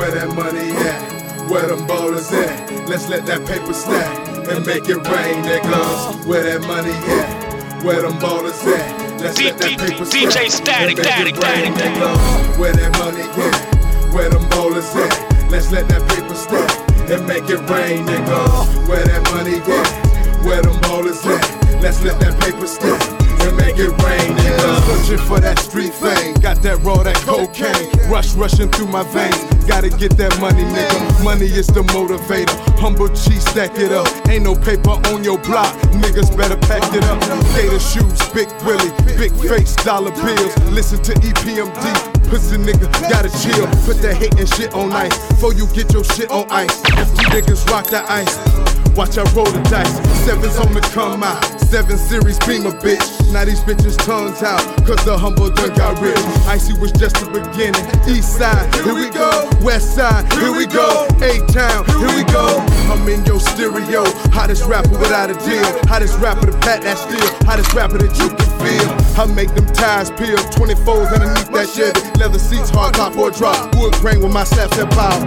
Where that money at? Where them ballers at? Let's let that paper stack and make it rain, niggas. Where that money at? Where them ballers at? Let's let that paper stack DJ Static, Static, Static. niggas. Where that money at? Where them ballers at? Let's let that paper stack and make it rain, niggas. Where that money at? Where them ballers at? Let's let that paper stack and make it rain, niggas. Searching for that street fame, got that raw, that cocaine. Rush rushing through my veins, gotta get that money, nigga. Money is the motivator. Humble cheese, stack it up. Ain't no paper on your block, niggas better pack it up. Gator shoes, big Willie, big face, dollar bills. Listen to EPMD. Pussy nigga, gotta chill. Put that hate and shit on ice. Before you get your shit on ice. If you niggas rock the ice. Watch I roll the dice. Seven's on the come out. Seven series beam a bitch. Now these bitches tongues out. Cause the humble done got rich. Icy was just the beginning. East side, here we go. West side, here we go. A town, here we go. I'm in your stereo. Hottest rapper without a deal. Hottest rapper to pat that steel. Hottest rapper that you can feel. I make them tires peel. 24s underneath that Chevy. Leather seats, hard top or drop. Wood grain with my slaps that power.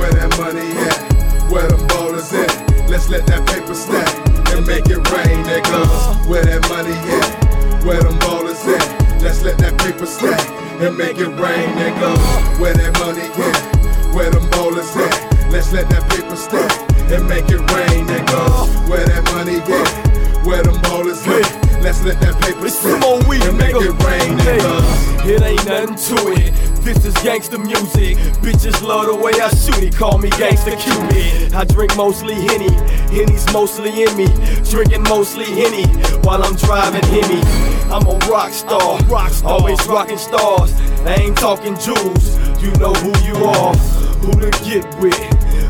Where that money at? Where them ballers at? Let's let that paper stack and make it rain, niggas. Where that money at? Where them ballers at? Let's let that paper stack and make it rain, niggas. Where that money at? Where them ballers at? Let's let that paper stack and make it rain, niggas. Where that money at? Where them ballers at? Let's let that paper stack some more weed, and make it rain. It ain't nothing to it. This is gangster music. Bitches love the way I shoot it. Call me gangster Cupid. I drink mostly Henny. Henny's mostly in me. Drinking mostly Henny while I'm driving Hemi. I'm a rock star. Always rocking stars. I ain't talking jewels. You know who you are. Who to get with.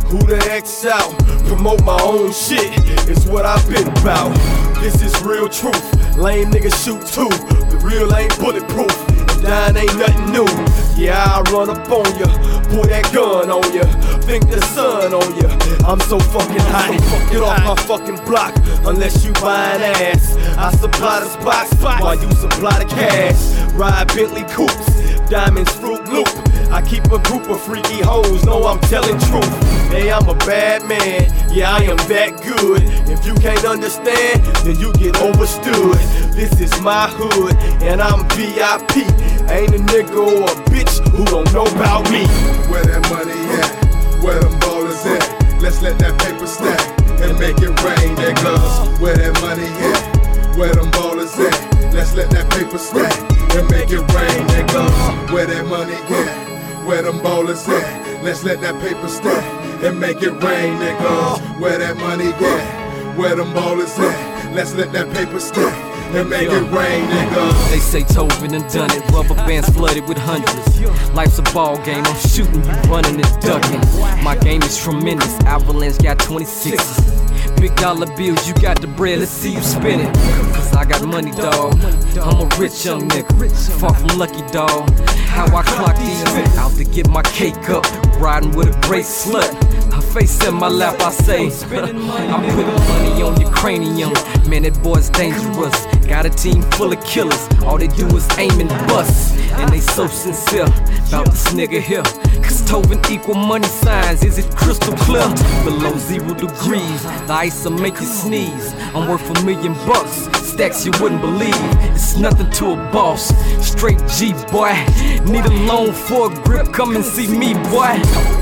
Who to X out. Promote my own shit. It's what I've been about. This is real truth. Lame niggas shoot too. The real ain't bulletproof. Dying ain't nothing new. Yeah, I run up on ya, pull that gun on ya, think the sun on ya. I'm so fucking hot. Get off my fucking block unless you buy an ass. I supply the spots while you supply the cash. Ride Bentley coupes, diamonds fruit loop. I keep a group of freaky hoes, know I'm telling truth. Hey, I'm a bad man, yeah, I am that good. If you can't understand, then you get overstood. This is my hood, and I'm VIP. Ain't a nigga or a bitch who don't know about me. Where that money at? Where them ballers at? Let's let that paper stack and make it rain, niggas. Where that money at? Where them ballers at? Let's let that paper stack and make it rain, niggas. Where that money at? Where them ballers at? Let's let that paper stack and make it rain, niggas. Where that money at? Where them ballers at? Let's let that paper stack and make it rain, niggas. They say Tovin and done it, rubber bands flooded with hundreds. Life's a ball game, I'm shooting, you running and ducking. My game is tremendous, Avalanche got 26. Big dollar bills, you got the bread, let's see you spin it. Cause I got money, dawg. I'm a rich young nigga, far from lucky, dawg. How I clock these out to get my cake up, riding with a great slut. Her face in my lap, I say, I'm putting money on your cranium. Man, that boy's dangerous. Got a team full of killers, all they do is aim and bust. And they so sincere about this nigga here. Cause Tovin equal money signs, is it crystal clear? Below zero degrees, the ice will make you sneeze. I'm worth a million bucks, stacks you wouldn't believe. It's nothing to a boss, straight G boy. Need a loan for a grip, come and see me, boy.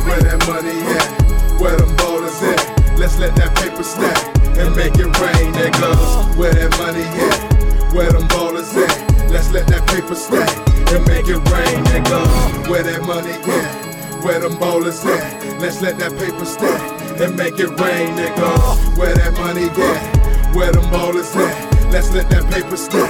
Where that money at? Where them ballers at? Let's let that paper stack and make it rain, niggas. Where that money at? Where them ballers at? Let's let that paper stack and make it rain, niggas. Where that money at? Where them ballers at? Let's let that paper stack and make it rain, niggas. Where that Let's let